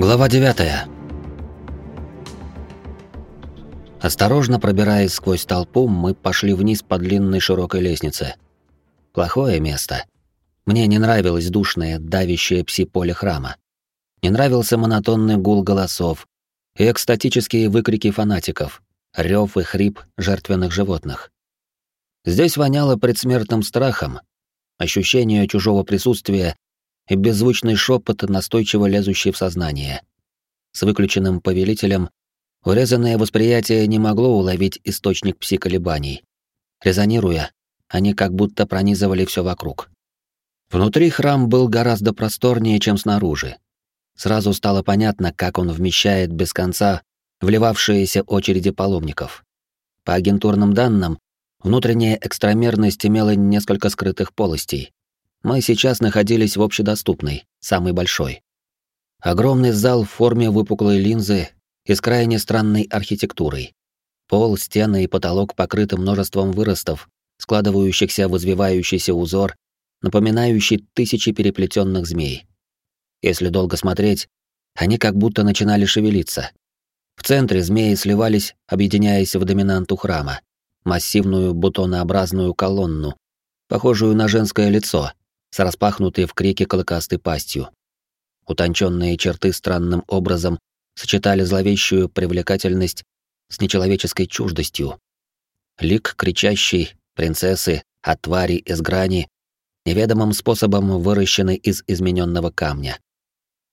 Глава 9. Осторожно пробираясь сквозь толпу, мы пошли вниз по длинной широкой лестнице. Плохое место. Мне не нравилось душное, давящее пси-поле храма. Не нравился монотонный гул голосов и экстатические выкрики фанатиков, рев и хрип жертвенных животных. Здесь воняло предсмертным страхом, ощущение чужого присутствия и беззвучный шепот, настойчиво лезущий в сознание. С выключенным повелителем урезанное восприятие не могло уловить источник пси-колебаний. Резонируя, они как будто пронизывали все вокруг. Внутри храм был гораздо просторнее, чем снаружи. Сразу стало понятно, как он вмещает без конца вливавшиеся очереди паломников. По агентурным данным, внутренняя экстрамерность имела несколько скрытых полостей, мы сейчас находились в общедоступной, самой большой. Огромный зал в форме выпуклой линзы и с крайне странной архитектурой. Пол, стены и потолок покрыты множеством выростов, складывающихся в извивающийся узор, напоминающий тысячи переплетенных змей. Если долго смотреть, они как будто начинали шевелиться. В центре змеи сливались, объединяясь в доминанту храма, массивную бутонообразную колонну, похожую на женское лицо, с распахнутой в крике клыкастой пастью. Утонченные черты странным образом сочетали зловещую привлекательность с нечеловеческой чуждостью. Лик кричащий принцессы от твари из грани, неведомым способом выращенной из измененного камня.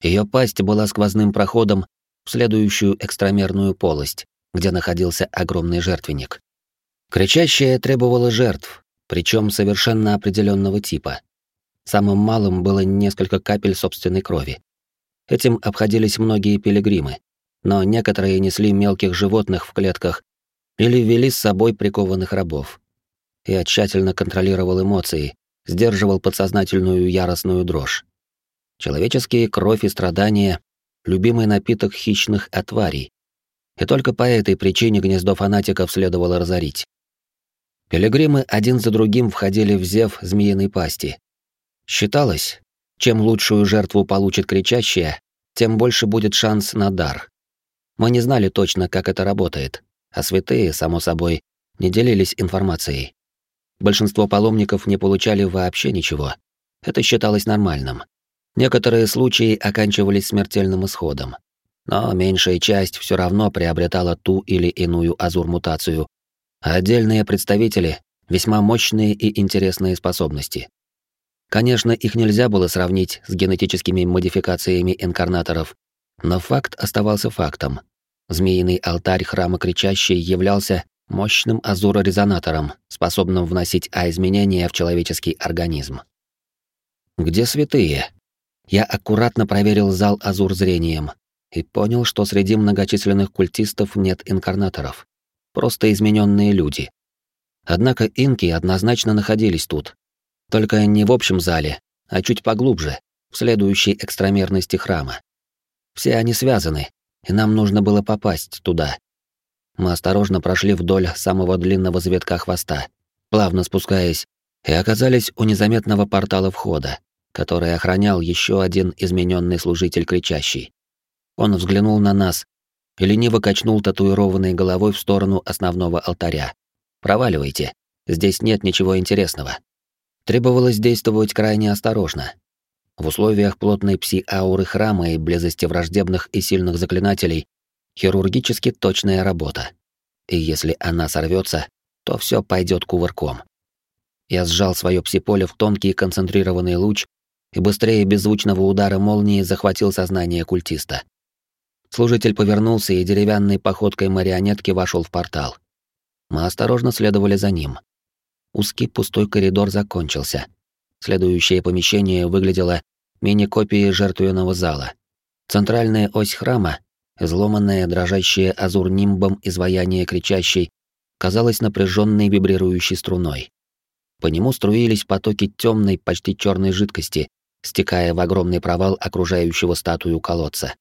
Ее пасть была сквозным проходом в следующую экстрамерную полость, где находился огромный жертвенник. Кричащая требовала жертв, причем совершенно определенного типа. Самым малым было несколько капель собственной крови. Этим обходились многие пилигримы, но некоторые несли мелких животных в клетках или вели с собой прикованных рабов. Я тщательно контролировал эмоции, сдерживал подсознательную яростную дрожь. Человеческие кровь и страдания — любимый напиток хищных отварей. И только по этой причине гнездо фанатиков следовало разорить. Пилигримы один за другим входили в зев змеиной пасти, Считалось, чем лучшую жертву получит кричащая, тем больше будет шанс на дар. Мы не знали точно, как это работает, а святые, само собой, не делились информацией. Большинство паломников не получали вообще ничего. Это считалось нормальным. Некоторые случаи оканчивались смертельным исходом. Но меньшая часть все равно приобретала ту или иную азур-мутацию, а отдельные представители — весьма мощные и интересные способности. Конечно, их нельзя было сравнить с генетическими модификациями инкарнаторов, но факт оставался фактом. Змеиный алтарь храма Кричащей являлся мощным азурорезонатором, способным вносить А-изменения в человеческий организм. Где святые? Я аккуратно проверил зал азур зрением и понял, что среди многочисленных культистов нет инкарнаторов. Просто измененные люди. Однако инки однозначно находились тут, только не в общем зале, а чуть поглубже, в следующей экстрамерности храма. Все они связаны, и нам нужно было попасть туда. Мы осторожно прошли вдоль самого длинного завитка хвоста, плавно спускаясь, и оказались у незаметного портала входа, который охранял еще один измененный служитель кричащий. Он взглянул на нас и лениво качнул татуированной головой в сторону основного алтаря. «Проваливайте, здесь нет ничего интересного». Требовалось действовать крайне осторожно. В условиях плотной пси-ауры храма и близости враждебных и сильных заклинателей хирургически точная работа. И если она сорвется, то все пойдет кувырком. Я сжал свое пси-поле в тонкий концентрированный луч и быстрее беззвучного удара молнии захватил сознание культиста. Служитель повернулся и деревянной походкой марионетки вошел в портал. Мы осторожно следовали за ним. Узкий пустой коридор закончился. Следующее помещение выглядело мини-копией жертвенного зала. Центральная ось храма, изломанная, дрожащая азур-нимбом изваяние кричащей, казалась напряженной вибрирующей струной. По нему струились потоки темной, почти черной жидкости, стекая в огромный провал окружающего статую колодца.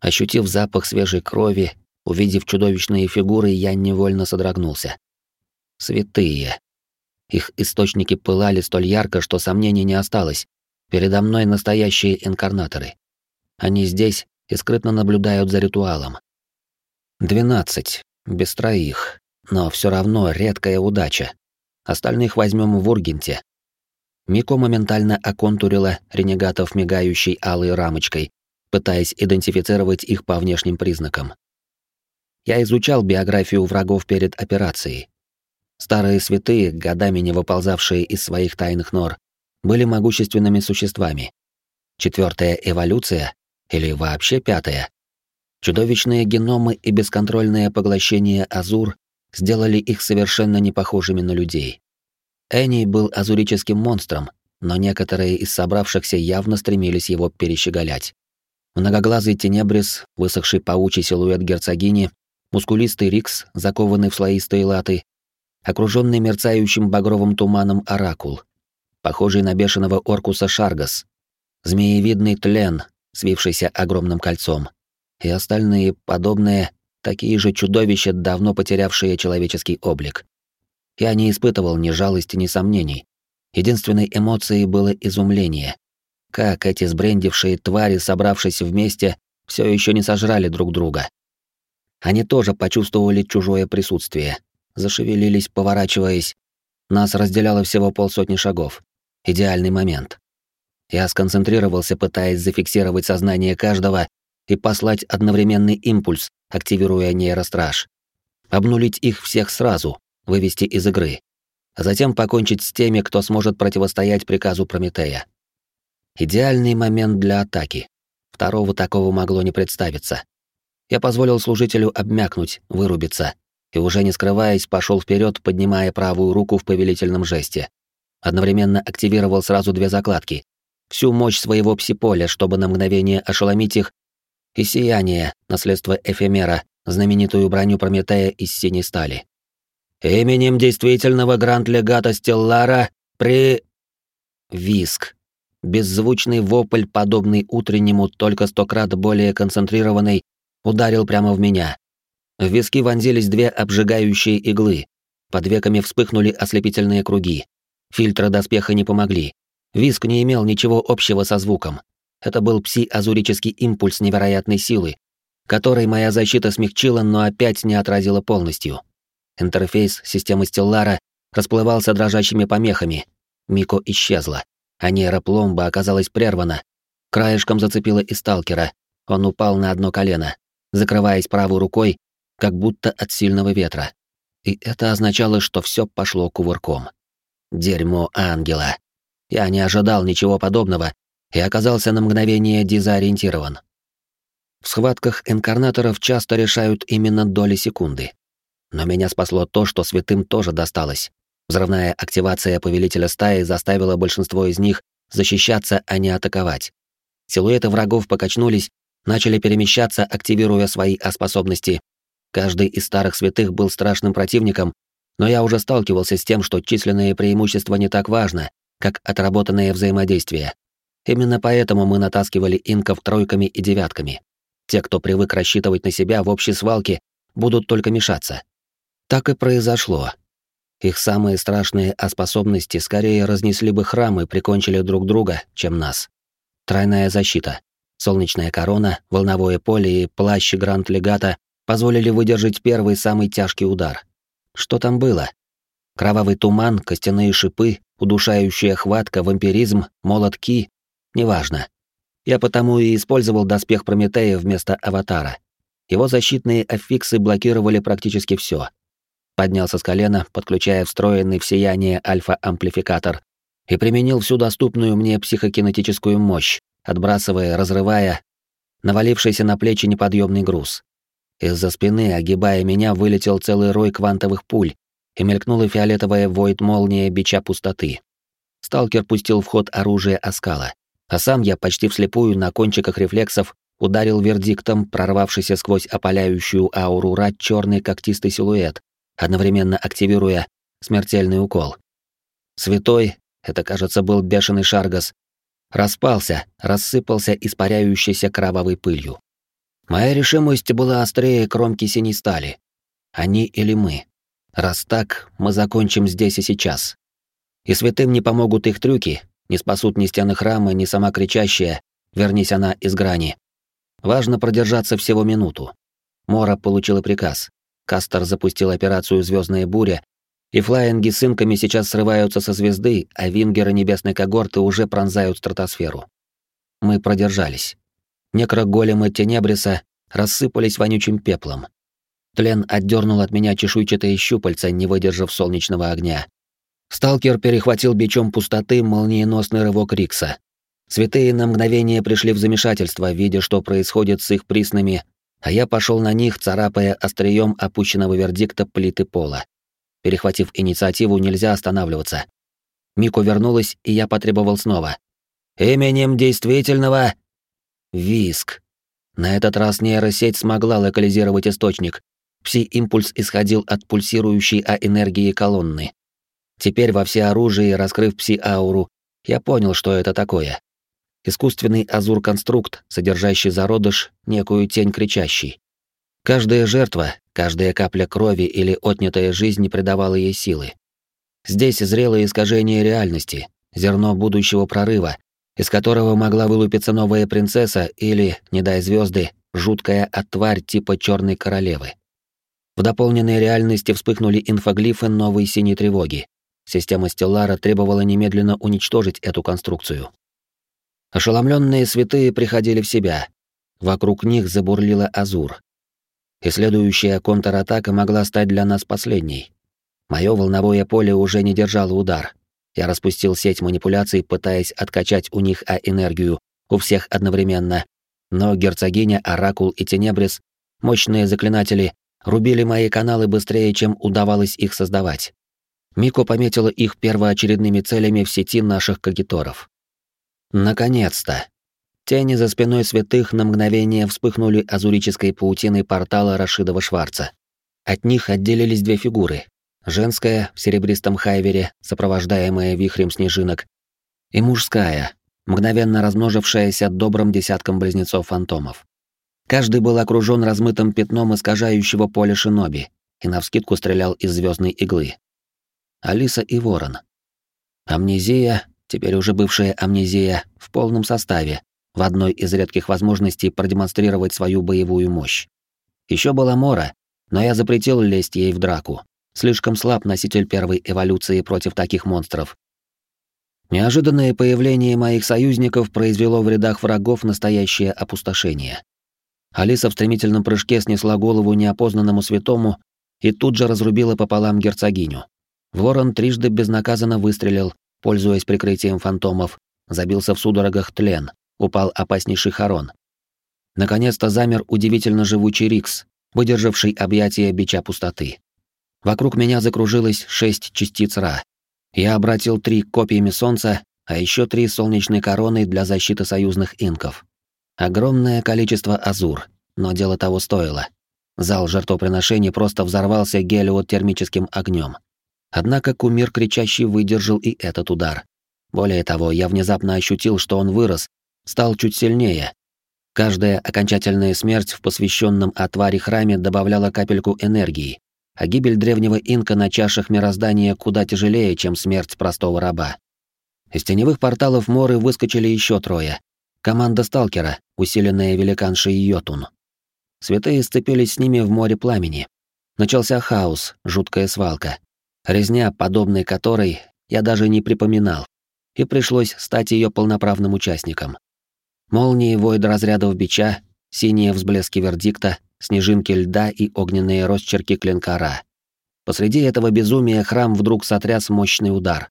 Ощутив запах свежей крови, увидев чудовищные фигуры, я невольно содрогнулся. Святые. Их источники пылали столь ярко, что сомнений не осталось. Передо мной настоящие инкарнаторы. Они здесь, и скрытно наблюдают за ритуалом. Двенадцать, без троих, но все равно редкая удача. Остальных возьмем в Ургенте. Мико моментально оконтурила ренегатов мигающей алой рамочкой, пытаясь идентифицировать их по внешним признакам. Я изучал биографию врагов перед операцией. Старые святые, годами не выползавшие из своих тайных нор, были могущественными существами. Четвертая эволюция, или вообще пятая, чудовищные геномы и бесконтрольное поглощение азур сделали их совершенно не похожими на людей. Энни был азурическим монстром, но некоторые из собравшихся явно стремились его перещеголять. Многоглазый тенебрис, высохший паучий силуэт герцогини, мускулистый рикс, закованный в слоистые латы, окруженный мерцающим багровым туманом оракул, похожий на бешеного оркуса Шаргас, змеевидный тлен, свившийся огромным кольцом, и остальные подобные, такие же чудовища, давно потерявшие человеческий облик. Я не испытывал ни жалости, ни сомнений. Единственной эмоцией было изумление. Как эти сбрендившие твари, собравшись вместе, все еще не сожрали друг друга. Они тоже почувствовали чужое присутствие, зашевелились, поворачиваясь. Нас разделяло всего полсотни шагов. Идеальный момент. Я сконцентрировался, пытаясь зафиксировать сознание каждого и послать одновременный импульс, активируя нейростраж. Обнулить их всех сразу, вывести из игры. А затем покончить с теми, кто сможет противостоять приказу Прометея. Идеальный момент для атаки. Второго такого могло не представиться. Я позволил служителю обмякнуть, вырубиться, и уже не скрываясь, пошел вперед, поднимая правую руку в повелительном жесте. Одновременно активировал сразу две закладки. Всю мощь своего псиполя, чтобы на мгновение ошеломить их, и сияние, наследство эфемера, знаменитую броню Прометея из синей стали. Именем действительного гранд-легата Стеллара при... Виск. Беззвучный вопль, подобный утреннему, только сто крат более концентрированный, ударил прямо в меня. В виски вонзились две обжигающие иглы. Под веками вспыхнули ослепительные круги. Фильтры доспеха не помогли. Виск не имел ничего общего со звуком. Это был пси-азурический импульс невероятной силы, который моя защита смягчила, но опять не отразила полностью. Интерфейс системы Стеллара расплывался дрожащими помехами. Мико исчезла, а нейропломба оказалась прервана. Краешком зацепила и сталкера. Он упал на одно колено, закрываясь правой рукой как будто от сильного ветра. И это означало, что все пошло кувырком. Дерьмо ангела. Я не ожидал ничего подобного и оказался на мгновение дезориентирован. В схватках инкарнаторов часто решают именно доли секунды. Но меня спасло то, что святым тоже досталось. Взрывная активация повелителя стаи заставила большинство из них защищаться, а не атаковать. Силуэты врагов покачнулись, начали перемещаться, активируя свои способности, Каждый из старых святых был страшным противником, но я уже сталкивался с тем, что численное преимущество не так важно, как отработанное взаимодействие. Именно поэтому мы натаскивали инков тройками и девятками. Те, кто привык рассчитывать на себя в общей свалке, будут только мешаться. Так и произошло. Их самые страшные способности скорее разнесли бы храмы и прикончили друг друга, чем нас. Тройная защита. Солнечная корона, волновое поле и плащ Гранд-Легата позволили выдержать первый самый тяжкий удар. Что там было? Кровавый туман, костяные шипы, удушающая хватка, вампиризм, молотки — неважно. Я потому и использовал доспех Прометея вместо аватара. Его защитные аффиксы блокировали практически все. Поднялся с колена, подключая встроенный в сияние альфа-амплификатор, и применил всю доступную мне психокинетическую мощь, отбрасывая, разрывая навалившийся на плечи неподъемный груз. Из-за спины, огибая меня, вылетел целый рой квантовых пуль, и мелькнула фиолетовая воид-молния бича пустоты. Сталкер пустил в ход оружие оскала, а сам я почти вслепую на кончиках рефлексов ударил вердиктом, прорвавшийся сквозь опаляющую ауру рад черный когтистый силуэт, одновременно активируя смертельный укол. Святой, это, кажется, был бешеный Шаргас, распался, рассыпался испаряющейся кровавой пылью. Моя решимость была острее кромки синей стали. Они или мы. Раз так, мы закончим здесь и сейчас. И святым не помогут их трюки, не спасут ни стены храма, ни сама кричащая, вернись она из грани. Важно продержаться всего минуту. Мора получила приказ. Кастер запустил операцию «Звездная буря», и флаинги с инками сейчас срываются со звезды, а вингеры небесной когорты уже пронзают стратосферу. Мы продержались. Некроголемы Тенебриса рассыпались вонючим пеплом. Тлен отдернул от меня чешуйчатые щупальца, не выдержав солнечного огня. Сталкер перехватил бичом пустоты молниеносный рывок Рикса. Святые на мгновение пришли в замешательство, видя, что происходит с их приснами, а я пошел на них, царапая острием опущенного вердикта плиты пола. Перехватив инициативу, нельзя останавливаться. Мико вернулась, и я потребовал снова. «Именем действительного...» Виск. На этот раз нейросеть смогла локализировать источник. Пси-импульс исходил от пульсирующей А-энергии колонны. Теперь во всеоружии, раскрыв пси-ауру, я понял, что это такое. Искусственный азур-конструкт, содержащий зародыш, некую тень кричащей. Каждая жертва, каждая капля крови или отнятая жизнь придавала ей силы. Здесь зрелое искажение реальности, зерно будущего прорыва, из которого могла вылупиться новая принцесса или, не дай звезды, жуткая отварь типа черной королевы. В дополненной реальности вспыхнули инфоглифы новой синей тревоги. Система Стеллара требовала немедленно уничтожить эту конструкцию. Ошеломленные святые приходили в себя. Вокруг них забурлила Азур. И следующая контратака могла стать для нас последней. Мое волновое поле уже не держало удар. Я распустил сеть манипуляций, пытаясь откачать у них А-энергию, у всех одновременно. Но герцогиня, Оракул и Тенебрис, мощные заклинатели, рубили мои каналы быстрее, чем удавалось их создавать. Мико пометила их первоочередными целями в сети наших кагиторов. Наконец-то! Тени за спиной святых на мгновение вспыхнули азурической паутиной портала Рашидова Шварца. От них отделились две фигуры. Женская в серебристом хайвере, сопровождаемая вихрем снежинок, и мужская, мгновенно размножившаяся добрым десятком близнецов-фантомов. Каждый был окружен размытым пятном искажающего поля шиноби и навскидку стрелял из звездной иглы. Алиса и Ворон. Амнезия, теперь уже бывшая амнезия, в полном составе, в одной из редких возможностей продемонстрировать свою боевую мощь. Еще была Мора, но я запретил лезть ей в драку. Слишком слаб носитель первой эволюции против таких монстров. Неожиданное появление моих союзников произвело в рядах врагов настоящее опустошение. Алиса в стремительном прыжке снесла голову неопознанному святому и тут же разрубила пополам герцогиню. Ворон трижды безнаказанно выстрелил, пользуясь прикрытием фантомов, забился в судорогах тлен, упал опаснейший Харон. Наконец-то замер удивительно живучий Рикс, выдержавший объятия бича пустоты. Вокруг меня закружилось шесть частиц Ра. Я обратил три копиями Солнца, а еще три солнечной короны для защиты союзных инков. Огромное количество азур, но дело того стоило. Зал жертвоприношений просто взорвался гелиотермическим огнем. Однако кумир кричащий выдержал и этот удар. Более того, я внезапно ощутил, что он вырос, стал чуть сильнее. Каждая окончательная смерть в посвященном отваре храме добавляла капельку энергии, а гибель древнего инка на чашах мироздания куда тяжелее, чем смерть простого раба. Из теневых порталов Моры выскочили еще трое. Команда сталкера, усиленная великаншей Йотун. Святые сцепились с ними в море пламени. Начался хаос, жуткая свалка резня, подобной которой я даже не припоминал, и пришлось стать ее полноправным участником. Молнии войд разрядов бича, синие взблески вердикта, снежинки льда и огненные росчерки клинкара. Посреди этого безумия храм вдруг сотряс мощный удар.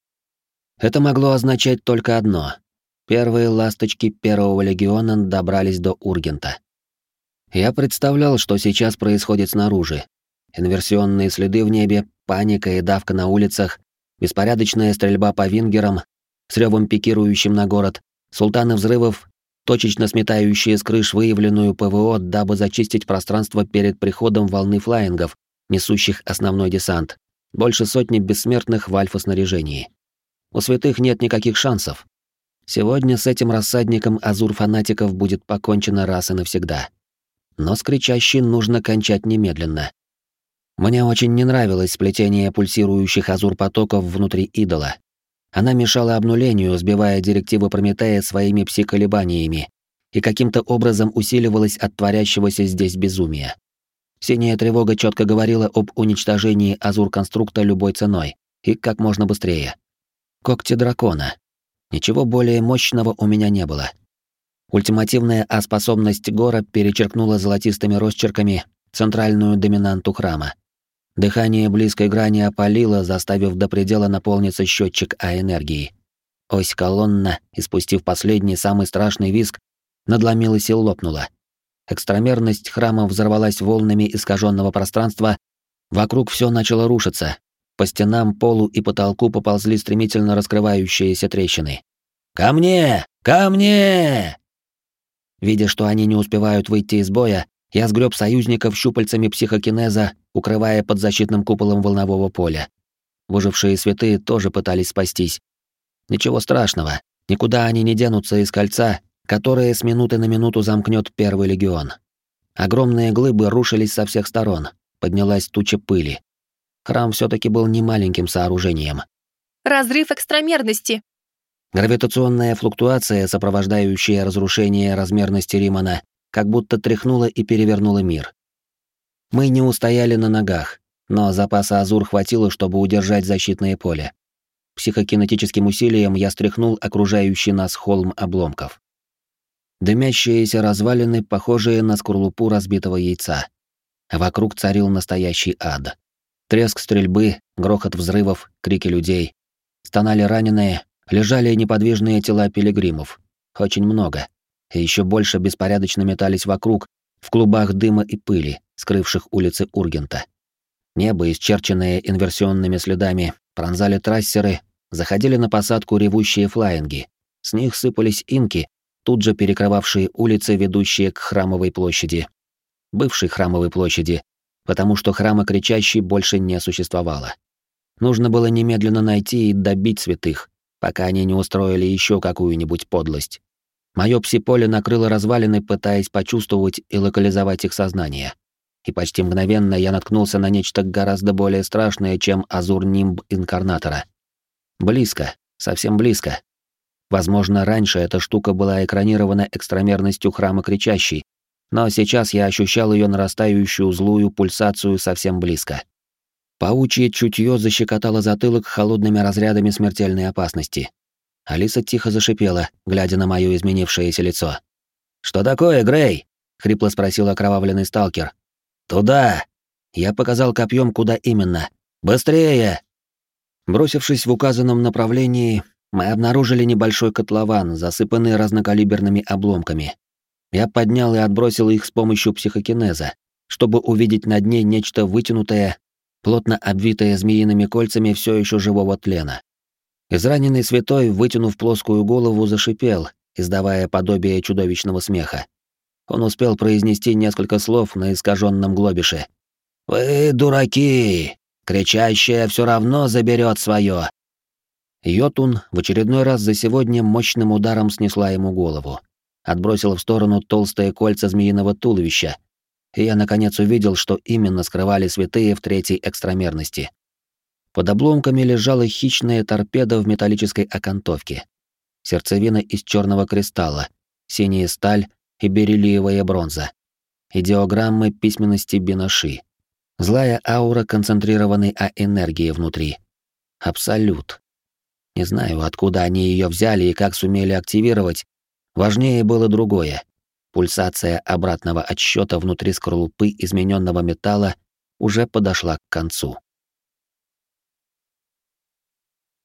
Это могло означать только одно. Первые ласточки первого легиона добрались до Ургента. Я представлял, что сейчас происходит снаружи, инверсионные следы в небе, паника и давка на улицах, беспорядочная стрельба по вингерам с ревом пикирующим на город, султаны взрывов, точечно сметающие с крыш выявленную ПВО, дабы зачистить пространство перед приходом волны флаингов, несущих основной десант, больше сотни бессмертных в альфа-снаряжении. У святых нет никаких шансов. Сегодня с этим рассадником азур-фанатиков будет покончено раз и навсегда. Но с кричащей нужно кончать немедленно. Мне очень не нравилось сплетение пульсирующих азур-потоков внутри идола. Она мешала обнулению, сбивая директивы Прометея своими псиколебаниями, и каким-то образом усиливалась от творящегося здесь безумия. Синяя тревога четко говорила об уничтожении Азур-конструкта любой ценой и как можно быстрее. Когти дракона. Ничего более мощного у меня не было. Ультимативная А-способность Гора перечеркнула золотистыми росчерками центральную доминанту храма. Дыхание близкой грани опалило, заставив до предела наполниться счетчик А-энергии. Ось колонна, испустив последний самый страшный визг, надломилась и лопнула. Экстрамерность храма взорвалась волнами искаженного пространства, вокруг все начало рушиться. По стенам, полу и потолку поползли стремительно раскрывающиеся трещины. «Ко мне! Ко мне!» Видя, что они не успевают выйти из боя, я сгреб союзников щупальцами психокинеза, укрывая под защитным куполом волнового поля. Выжившие святые тоже пытались спастись. Ничего страшного, никуда они не денутся из кольца, которое с минуты на минуту замкнет первый легион. Огромные глыбы рушились со всех сторон, поднялась туча пыли. Храм все таки был не маленьким сооружением. «Разрыв экстрамерности!» Гравитационная флуктуация, сопровождающая разрушение размерности Римана, как будто тряхнула и перевернула мир. Мы не устояли на ногах, но запаса Азур хватило, чтобы удержать защитное поле. Психокинетическим усилием я стряхнул окружающий нас холм обломков. Дымящиеся развалины, похожие на скорлупу разбитого яйца. вокруг царил настоящий ад. Треск стрельбы, грохот взрывов, крики людей. Стонали раненые, лежали неподвижные тела пилигримов. Очень много. И еще больше беспорядочно метались вокруг, в клубах дыма и пыли, скрывших улицы Ургента. Небо, исчерченное инверсионными следами, пронзали трассеры, заходили на посадку ревущие флаинги. С них сыпались инки, тут же перекрывавшие улицы, ведущие к храмовой площади. Бывшей храмовой площади, потому что храма кричащий больше не существовало. Нужно было немедленно найти и добить святых, пока они не устроили еще какую-нибудь подлость. Моё псиполе накрыло развалины, пытаясь почувствовать и локализовать их сознание. И почти мгновенно я наткнулся на нечто гораздо более страшное, чем азур-нимб инкарнатора. Близко, совсем близко. Возможно, раньше эта штука была экранирована экстрамерностью храма кричащей, но сейчас я ощущал ее нарастающую злую пульсацию совсем близко. Паучье чутье защекотало затылок холодными разрядами смертельной опасности. Алиса тихо зашипела, глядя на мое изменившееся лицо. «Что такое, Грей?» — хрипло спросил окровавленный сталкер. «Туда!» Я показал копьем, куда именно. «Быстрее!» Бросившись в указанном направлении, мы обнаружили небольшой котлован, засыпанный разнокалиберными обломками. Я поднял и отбросил их с помощью психокинеза, чтобы увидеть на дне нечто вытянутое, плотно обвитое змеиными кольцами все еще живого тлена. Израненный святой, вытянув плоскую голову, зашипел, издавая подобие чудовищного смеха. Он успел произнести несколько слов на искаженном глобише. «Вы дураки! Кричащая все равно заберет свое!» Йотун в очередной раз за сегодня мощным ударом снесла ему голову. Отбросила в сторону толстые кольца змеиного туловища. И я наконец увидел, что именно скрывали святые в третьей экстрамерности. Под обломками лежала хищная торпеда в металлической окантовке. Сердцевина из черного кристалла, синяя сталь и бериллиевая бронза. Идеограммы письменности Биноши. Злая аура концентрированной А-энергии внутри. Абсолют. Не знаю, откуда они ее взяли и как сумели активировать. Важнее было другое. Пульсация обратного отсчета внутри скорлупы измененного металла уже подошла к концу.